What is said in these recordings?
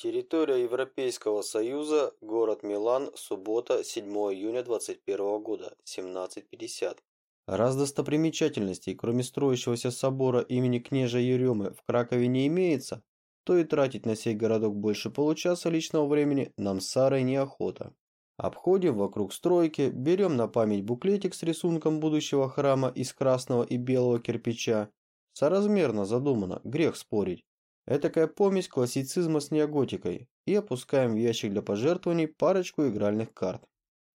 Территория Европейского Союза, город Милан, суббота, 7 июня 2021 года, 17.50. Раз достопримечательностей, кроме строящегося собора имени княжа Еремы, в Кракове не имеется, то и тратить на сей городок больше получаса личного времени нам с Сарой неохота. Обходим вокруг стройки, берем на память буклетик с рисунком будущего храма из красного и белого кирпича. Соразмерно задумано, грех спорить. Этакая помесь классицизма с неоготикой. И опускаем в ящик для пожертвований парочку игральных карт.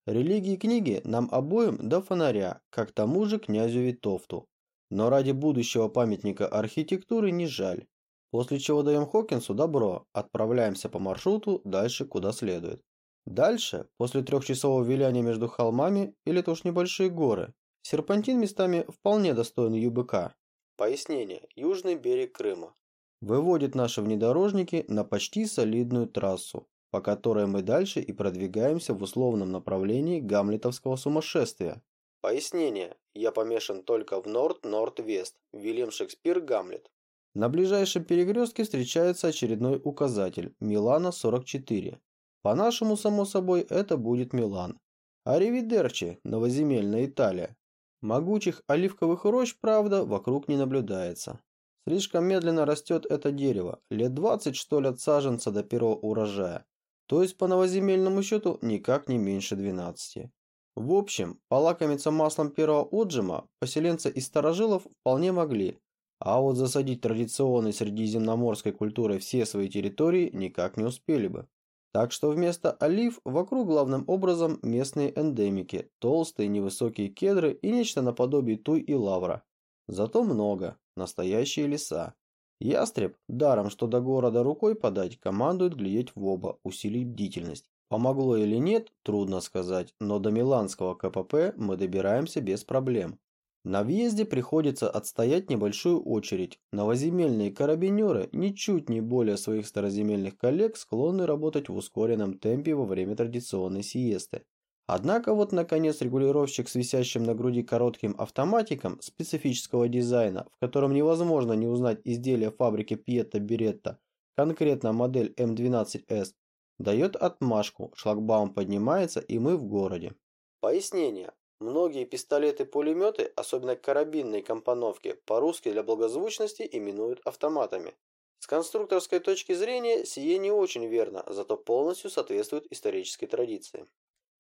Религии книги нам обоим до фонаря, как тому же князю Витовту. Но ради будущего памятника архитектуры не жаль. После чего даем Хокинсу добро, отправляемся по маршруту дальше куда следует. Дальше, после трехчасового виляния между холмами или то уж небольшие горы, серпантин местами вполне достоин ЮБК. Пояснение. Южный берег Крыма выводит наши внедорожники на почти солидную трассу, по которой мы дальше и продвигаемся в условном направлении гамлетовского сумасшествия. Пояснение. Я помешан только в Норд-Норд-Вест, Вильям Шекспир Гамлет. На ближайшем перекрестке встречается очередной указатель – Милана 44. По-нашему, само собой, это будет Милан. Аривидерчи, новоземельная Италия. Могучих оливковых рощ, правда, вокруг не наблюдается. Слишком медленно растет это дерево, лет 20 что ли от саженца до первого урожая. То есть по новоземельному счету никак не меньше 12. В общем, полакомиться маслом первого отжима поселенцы из старожилов вполне могли, а вот засадить традиционной средиземноморской культурой все свои территории никак не успели бы. Так что вместо олив вокруг главным образом местные эндемики, толстые невысокие кедры и нечто наподобие туй и лавра. Зато много, настоящие леса. Ястреб, даром что до города рукой подать, командует глядеть в оба, усилить бдительность. Помогло или нет, трудно сказать, но до Миланского КПП мы добираемся без проблем. На въезде приходится отстоять небольшую очередь. Новоземельные карабинеры, ничуть не более своих староземельных коллег, склонны работать в ускоренном темпе во время традиционной сиесты. Однако вот наконец регулировщик с висящим на груди коротким автоматиком специфического дизайна, в котором невозможно не узнать изделие фабрики Пьетта Беретта, конкретно модель М12С, дает отмашку, шлагбаум поднимается и мы в городе. Пояснение. Многие пистолеты-пулеметы, особенно карабинные компоновки, по-русски для благозвучности именуют автоматами. С конструкторской точки зрения сие не очень верно, зато полностью соответствует исторической традиции.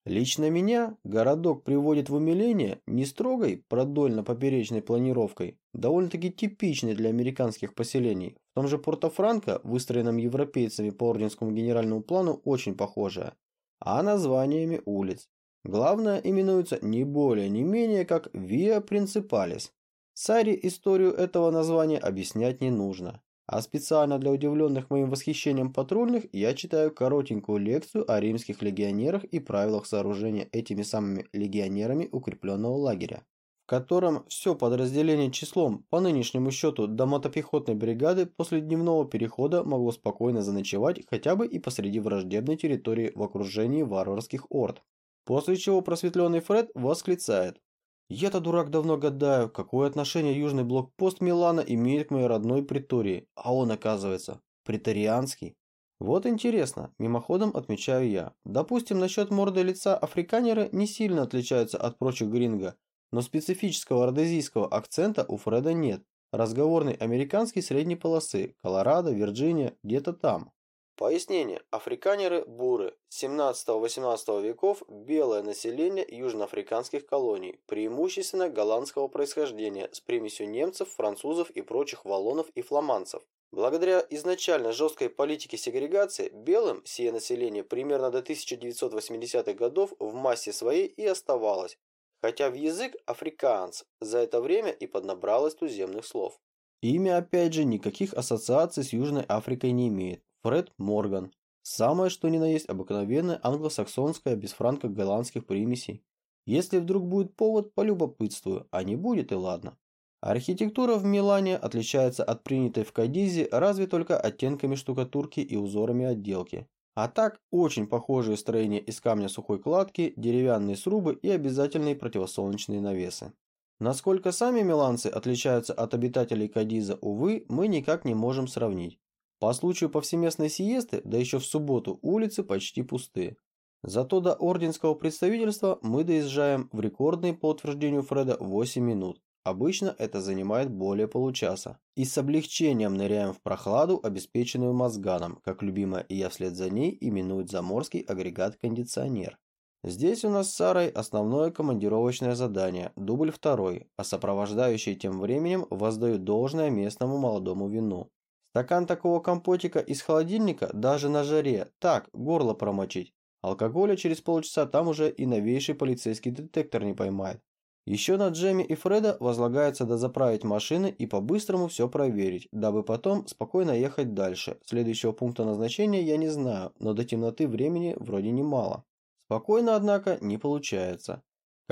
Лично меня городок приводит в умиление не строгой продольно-поперечной планировкой, довольно-таки типичной для американских поселений. В том же Порто-Франко, выстроенном европейцами по орденскому генеральному плану, очень похожая, а названиями улиц. Главное именуется не более, не менее как Via Principalis. Саре историю этого названия объяснять не нужно. А специально для удивленных моим восхищением патрульных я читаю коротенькую лекцию о римских легионерах и правилах сооружения этими самыми легионерами укрепленного лагеря, в котором все подразделение числом по нынешнему счету до мотопехотной бригады после дневного перехода могло спокойно заночевать хотя бы и посреди враждебной территории в окружении варварских орд. После чего просветленный Фред восклицает я-то, дурак, давно гадаю, какое отношение южный блокпост Милана имеет к моей родной притории, а он, оказывается, притарианский. Вот интересно, мимоходом отмечаю я. Допустим, насчет морды лица африканеры не сильно отличаются от прочих гринго, но специфического родезийского акцента у Фреда нет. Разговорный американский средней полосы, Колорадо, Вирджиния, где-то там. Пояснение. Африканеры – буры. 17-18 веков – белое население южноафриканских колоний, преимущественно голландского происхождения, с примесью немцев, французов и прочих валлонов и фламандцев. Благодаря изначально жесткой политике сегрегации, белым сие население примерно до 1980-х годов в массе своей и оставалось, хотя в язык африкаанс за это время и поднабралось туземных слов. Имя, опять же, никаких ассоциаций с Южной Африкой не имеет. Фред Морган. Самое что ни на есть обыкновенное англосаксонское без франко-голландских примесей. Если вдруг будет повод, полюбопытствую, а не будет и ладно. Архитектура в Милане отличается от принятой в Кадизе разве только оттенками штукатурки и узорами отделки. А так, очень похожие строения из камня сухой кладки, деревянные срубы и обязательные противосолнечные навесы. Насколько сами миланцы отличаются от обитателей Кадиза, увы, мы никак не можем сравнить. По случаю повсеместной сиесты, да еще в субботу, улицы почти пусты. Зато до орденского представительства мы доезжаем в рекордные по утверждению Фреда 8 минут. Обычно это занимает более получаса. И с облегчением ныряем в прохладу, обеспеченную мозганом, как любимая и я вслед за ней именует заморский агрегат-кондиционер. Здесь у нас с Сарой основное командировочное задание, дубль второй, а сопровождающие тем временем воздают должное местному молодому вину. Стакан такого компотика из холодильника даже на жаре, так, горло промочить. Алкоголя через полчаса там уже и новейший полицейский детектор не поймает. Еще на Джемми и Фреда возлагается дозаправить машины и по-быстрому все проверить, дабы потом спокойно ехать дальше. Следующего пункта назначения я не знаю, но до темноты времени вроде немало. Спокойно, однако, не получается.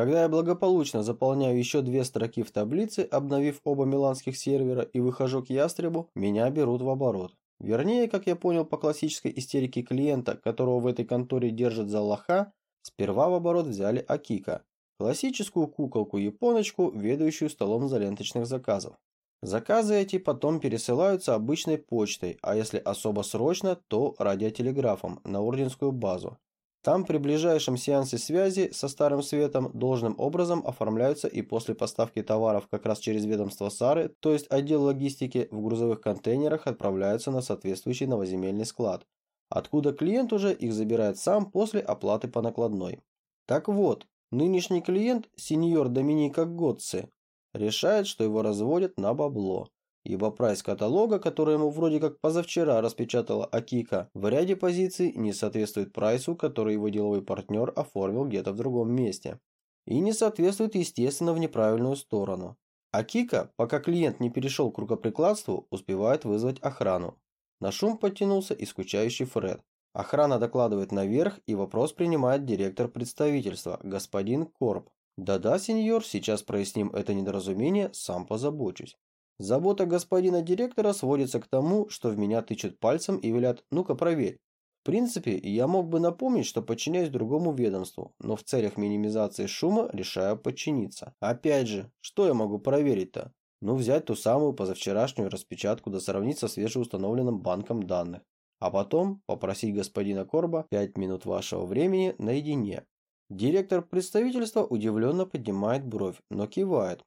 Когда я благополучно заполняю еще две строки в таблице, обновив оба миланских сервера и выхожу к ястребу, меня берут в оборот. Вернее, как я понял по классической истерике клиента, которого в этой конторе держат за лоха, сперва в оборот взяли Акика, классическую куколку-японочку, ведающую столом за ленточных заказов. Заказы эти потом пересылаются обычной почтой, а если особо срочно, то радиотелеграфом на орденскую базу. Там при ближайшем сеансе связи со Старым Светом должным образом оформляются и после поставки товаров как раз через ведомство Сары, то есть отдел логистики, в грузовых контейнерах отправляются на соответствующий новоземельный склад, откуда клиент уже их забирает сам после оплаты по накладной. Так вот, нынешний клиент, сеньор Доминика Готци, решает, что его разводят на бабло ибо прайс каталога, который ему вроде как позавчера распечатала Акика, в ряде позиций не соответствует прайсу, который его деловой партнер оформил где-то в другом месте. И не соответствует, естественно, в неправильную сторону. Акика, пока клиент не перешел к рукоприкладству, успевает вызвать охрану. На шум подтянулся и скучающий Фред. Охрана докладывает наверх, и вопрос принимает директор представительства, господин Корп. «Да-да, сеньор, сейчас проясним это недоразумение, сам позабочусь». Забота господина директора сводится к тому, что в меня тычут пальцем и велят «ну-ка проверь». В принципе, я мог бы напомнить, что подчиняюсь другому ведомству, но в целях минимизации шума решаю подчиниться. Опять же, что я могу проверить-то? Ну, взять ту самую позавчерашнюю распечатку да сравнить со свежеустановленным банком данных. А потом попросить господина Корба 5 минут вашего времени наедине. Директор представительства удивленно поднимает бровь, но кивает,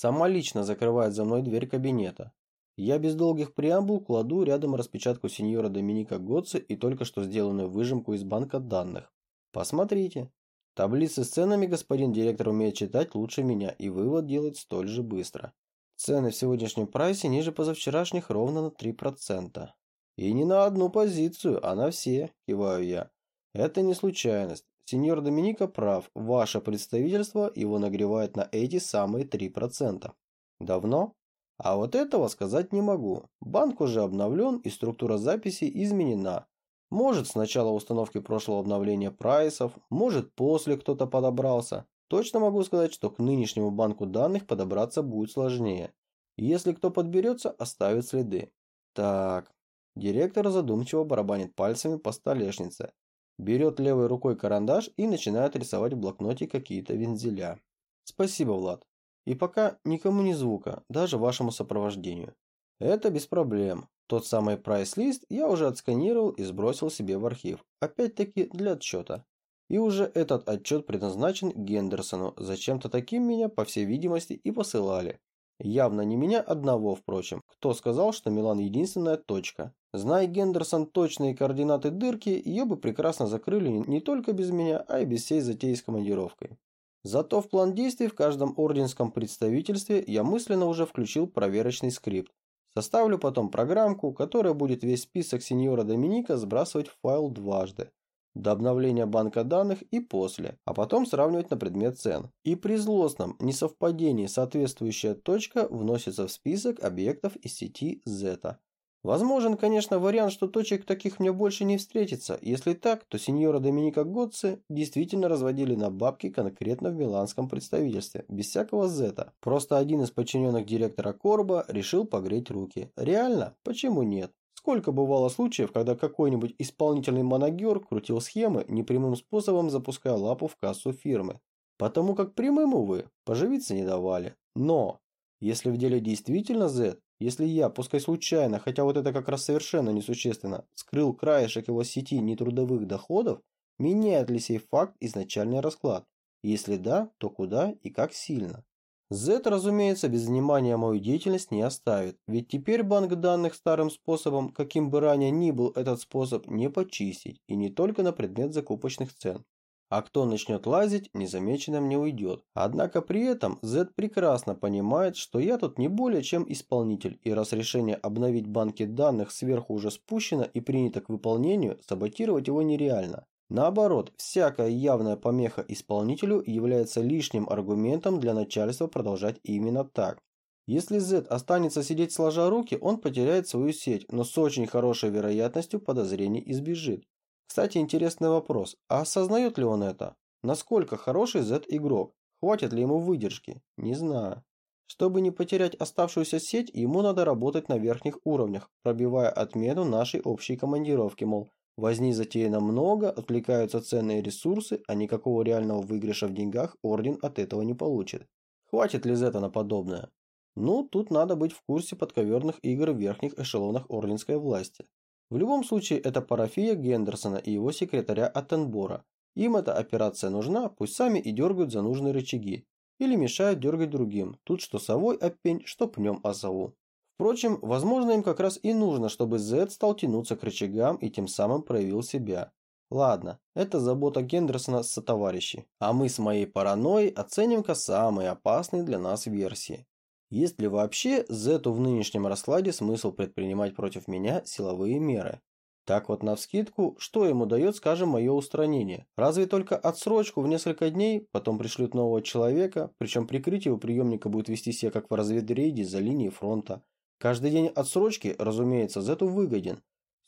Сама лично закрывает за мной дверь кабинета. Я без долгих преамбул кладу рядом распечатку сеньора Доминика Готца и только что сделанную выжимку из банка данных. Посмотрите. Таблицы с ценами господин директор умеет читать лучше меня и вывод делает столь же быстро. Цены в сегодняшнем прайсе ниже позавчерашних ровно на 3%. И не на одну позицию, а на все, киваю я. Это не случайность. Сеньор Доминика прав, ваше представительство его нагревает на эти самые 3%. Давно? А вот этого сказать не могу. Банк уже обновлен и структура записи изменена. Может с начала установки прошлого обновления прайсов, может после кто-то подобрался. Точно могу сказать, что к нынешнему банку данных подобраться будет сложнее. Если кто подберется, оставит следы. Так, директор задумчиво барабанит пальцами по столешнице. Берет левой рукой карандаш и начинает рисовать в блокноте какие-то вензеля. Спасибо, Влад. И пока никому ни звука, даже вашему сопровождению. Это без проблем. Тот самый прайс-лист я уже отсканировал и сбросил себе в архив. Опять-таки для отчета. И уже этот отчет предназначен Гендерсону. Зачем-то таким меня, по всей видимости, и посылали. Явно не меня одного, впрочем. Кто сказал, что Милан единственная точка? Зная Гендерсон точные координаты дырки, ее бы прекрасно закрыли не только без меня, а и без всей затеи с командировкой. Зато в план действий в каждом орденском представительстве я мысленно уже включил проверочный скрипт. Составлю потом программку, которая будет весь список сеньора Доминика сбрасывать в файл дважды. До обновления банка данных и после, а потом сравнивать на предмет цен. И при злостном несовпадении соответствующая точка вносится в список объектов из сети Z. Возможен, конечно, вариант, что точек таких мне больше не встретится. Если так, то сеньора Доминика Готце действительно разводили на бабки конкретно в миланском представительстве, без всякого зета. Просто один из подчиненных директора Корба решил погреть руки. Реально? Почему нет? Сколько бывало случаев, когда какой-нибудь исполнительный манагер крутил схемы, непрямым способом запуская лапу в кассу фирмы. Потому как прямым, увы, поживиться не давали. Но, если в деле действительно Z, Если я, пускай случайно, хотя вот это как раз совершенно несущественно, скрыл краешек его сети нетрудовых доходов, меняет ли сей факт изначальный расклад? Если да, то куда и как сильно? Z, разумеется, без внимания мою деятельность не оставит, ведь теперь банк данных старым способом, каким бы ранее ни был этот способ, не почистить, и не только на предмет закупочных цен. А кто начнет лазить, незамеченным не уйдет. Однако при этом Z прекрасно понимает, что я тут не более чем исполнитель, и раз решение обновить банки данных сверху уже спущено и принято к выполнению, саботировать его нереально. Наоборот, всякая явная помеха исполнителю является лишним аргументом для начальства продолжать именно так. Если Z останется сидеть сложа руки, он потеряет свою сеть, но с очень хорошей вероятностью подозрений избежит. Кстати, интересный вопрос. А осознает ли он это? Насколько хороший Z игрок? Хватит ли ему выдержки? Не знаю. Чтобы не потерять оставшуюся сеть, ему надо работать на верхних уровнях, пробивая отмену нашей общей командировки, мол, возни затеяно много, отвлекаются ценные ресурсы, а никакого реального выигрыша в деньгах Орден от этого не получит. Хватит ли Z на подобное? Ну, тут надо быть в курсе подковерных игр в верхних эшелонах орденской власти. В любом случае, это парафия Гендерсона и его секретаря Аттенбора. Им эта операция нужна, пусть сами и дергают за нужные рычаги. Или мешают дергать другим. Тут что совой опень, что пнем о сову. Впрочем, возможно им как раз и нужно, чтобы Z стал тянуться к рычагам и тем самым проявил себя. Ладно, это забота Гендерсона с товарищи. А мы с моей паранойей оценим-ка самые опасные для нас версии. Есть ли вообще Зету в нынешнем раскладе смысл предпринимать против меня силовые меры? Так вот, навскидку, что ему дает, скажем, мое устранение? Разве только отсрочку в несколько дней, потом пришлют нового человека, причем прикрытие у приемника будет вести себя как в разведрейде за линией фронта. Каждый день отсрочки, разумеется, Зету выгоден,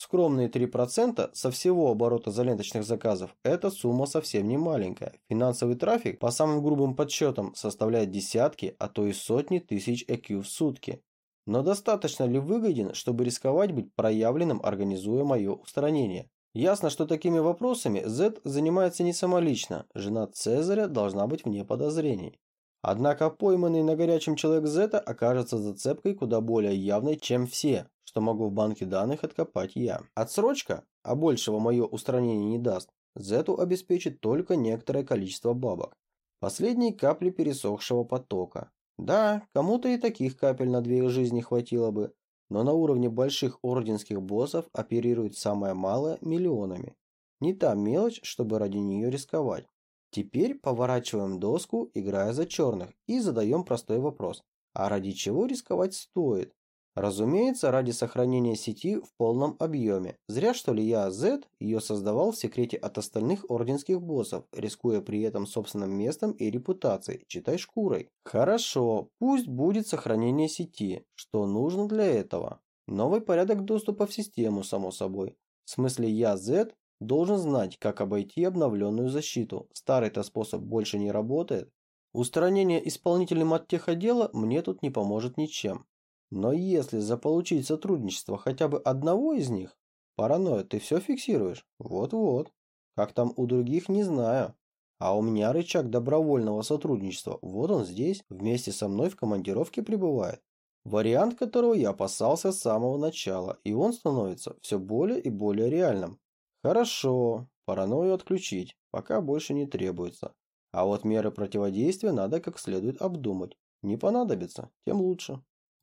Скромные 3% со всего оборота заленточных заказов – это сумма совсем не маленькая. Финансовый трафик, по самым грубым подсчетам, составляет десятки, а то и сотни тысяч EQ в сутки. Но достаточно ли выгоден, чтобы рисковать быть проявленным, организуя мое устранение? Ясно, что такими вопросами Z занимается не самолично, жена Цезаря должна быть вне подозрений. Однако пойманный на горячем человек Зета окажется зацепкой куда более явной, чем все, что могу в банке данных откопать я. Отсрочка, а большего мое устранение не даст, Зету обеспечит только некоторое количество бабок. Последние капли пересохшего потока. Да, кому-то и таких капель на две жизни хватило бы, но на уровне больших орденских боссов оперирует самое малое миллионами. Не та мелочь, чтобы ради нее рисковать. Теперь поворачиваем доску, играя за черных, и задаем простой вопрос. А ради чего рисковать стоит? Разумеется, ради сохранения сети в полном объеме. Зря что ли я, Z, ее создавал в секрете от остальных орденских боссов, рискуя при этом собственным местом и репутацией, читай шкурой. Хорошо, пусть будет сохранение сети. Что нужно для этого? Новый порядок доступа в систему, само собой. В смысле я, Z, Должен знать, как обойти обновленную защиту. Старый-то способ больше не работает. Устранение исполнительным от техотдела мне тут не поможет ничем. Но если заполучить сотрудничество хотя бы одного из них, паранойя, ты все фиксируешь? Вот-вот. Как там у других, не знаю. А у меня рычаг добровольного сотрудничества. Вот он здесь, вместе со мной в командировке пребывает. Вариант, которого я опасался с самого начала, и он становится все более и более реальным. Хорошо, паранойю отключить, пока больше не требуется. А вот меры противодействия надо как следует обдумать. Не понадобится, тем лучше.